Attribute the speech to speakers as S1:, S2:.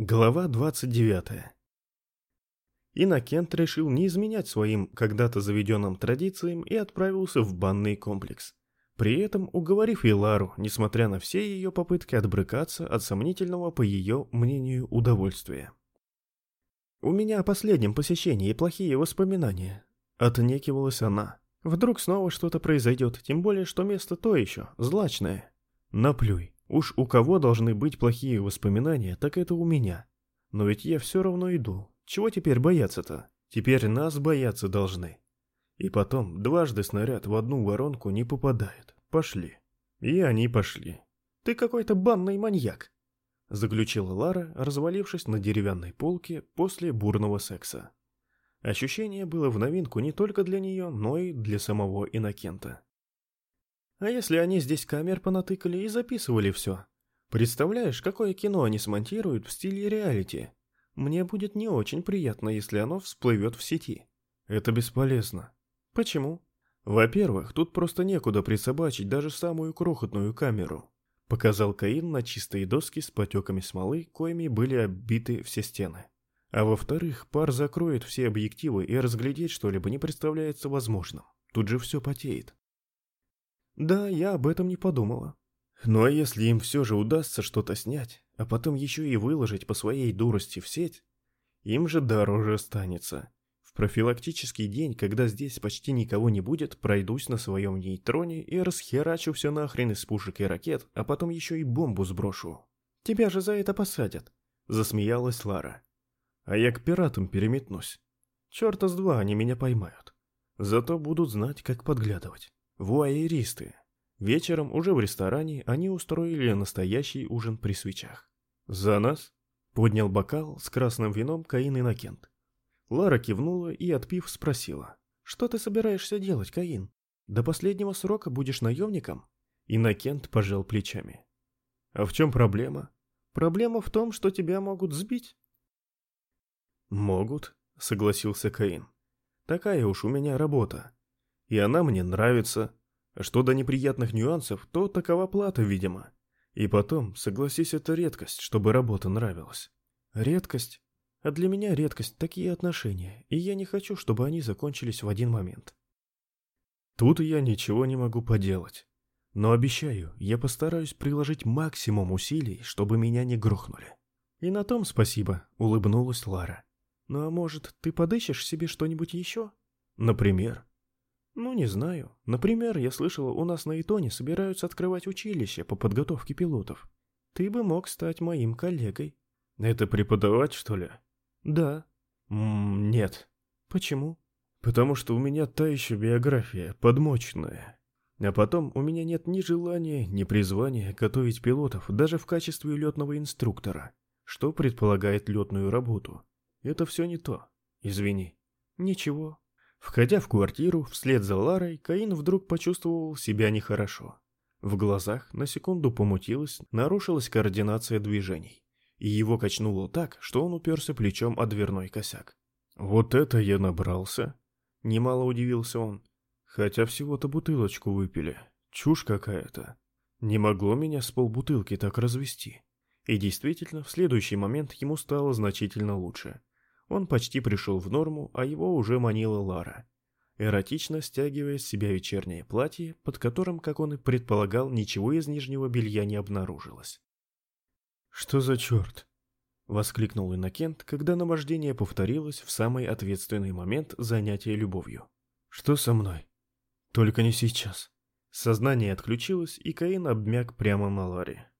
S1: Глава 29. Иннокент решил не изменять своим когда-то заведенным традициям и отправился в банный комплекс. При этом уговорив Илару, несмотря на все ее попытки отбрыкаться от сомнительного по ее мнению удовольствия. «У меня о последнем посещении плохие воспоминания», — отнекивалась она. «Вдруг снова что-то произойдет, тем более, что место то еще, злачное». «Наплюй», Уж у кого должны быть плохие воспоминания, так это у меня. Но ведь я все равно иду. Чего теперь бояться-то? Теперь нас бояться должны. И потом, дважды снаряд в одну воронку не попадает. Пошли. И они пошли. Ты какой-то банный маньяк, заключила Лара, развалившись на деревянной полке после бурного секса. Ощущение было в новинку не только для нее, но и для самого Иннокента. А если они здесь камер понатыкали и записывали все? Представляешь, какое кино они смонтируют в стиле реалити? Мне будет не очень приятно, если оно всплывет в сети. Это бесполезно. Почему? Во-первых, тут просто некуда присобачить даже самую крохотную камеру. Показал Каин на чистые доски с потеками смолы, коими были оббиты все стены. А во-вторых, пар закроет все объективы и разглядеть что-либо не представляется возможным. Тут же все потеет. Да, я об этом не подумала. Ну а если им все же удастся что-то снять, а потом еще и выложить по своей дурости в сеть, им же дороже останется. В профилактический день, когда здесь почти никого не будет, пройдусь на своем нейтроне и расхерачу все нахрен из пушек и ракет, а потом еще и бомбу сброшу. Тебя же за это посадят, засмеялась Лара. А я к пиратам переметнусь. Черта с два они меня поймают. Зато будут знать, как подглядывать. Вуайеристы. Вечером уже в ресторане они устроили настоящий ужин при свечах. «За нас?» — поднял бокал с красным вином Каин Иннокент. Лара кивнула и, отпив, спросила. «Что ты собираешься делать, Каин? До последнего срока будешь наемником?» Иннокент пожал плечами. «А в чем проблема?» «Проблема в том, что тебя могут сбить». «Могут», — согласился Каин. «Такая уж у меня работа и она мне нравится. Что до неприятных нюансов, то такова плата, видимо. И потом, согласись, это редкость, чтобы работа нравилась. Редкость? А для меня редкость такие отношения, и я не хочу, чтобы они закончились в один момент. Тут я ничего не могу поделать. Но обещаю, я постараюсь приложить максимум усилий, чтобы меня не грохнули. И на том спасибо, улыбнулась Лара. Ну а может, ты подыщешь себе что-нибудь еще? Например? Ну, не знаю. Например, я слышала, у нас на Итоне собираются открывать училище по подготовке пилотов. Ты бы мог стать моим коллегой. Это преподавать, что ли? Да. Ммм, нет. Почему? Потому что у меня та еще биография, подмоченная. А потом у меня нет ни желания, ни призвания готовить пилотов даже в качестве летного инструктора, что предполагает летную работу. Это все не то. Извини. Ничего, Входя в квартиру, вслед за Ларой, Каин вдруг почувствовал себя нехорошо. В глазах на секунду помутилось, нарушилась координация движений, и его качнуло так, что он уперся плечом о дверной косяк. «Вот это я набрался!» — немало удивился он. «Хотя всего-то бутылочку выпили. Чушь какая-то. Не могло меня с полбутылки так развести». И действительно, в следующий момент ему стало значительно лучше. Он почти пришел в норму, а его уже манила Лара, эротично стягивая с себя вечернее платье, под которым, как он и предполагал, ничего из нижнего белья не обнаружилось. «Что за черт?» — воскликнул Иннокент, когда наваждение повторилось в самый ответственный момент занятия любовью. «Что со мной?» «Только не сейчас». Сознание отключилось, и Каин обмяк прямо на Ларе.